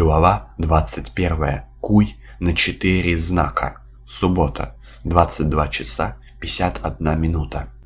Глава 21. Куй на 4 знака. Суббота. 22 часа 51 минута.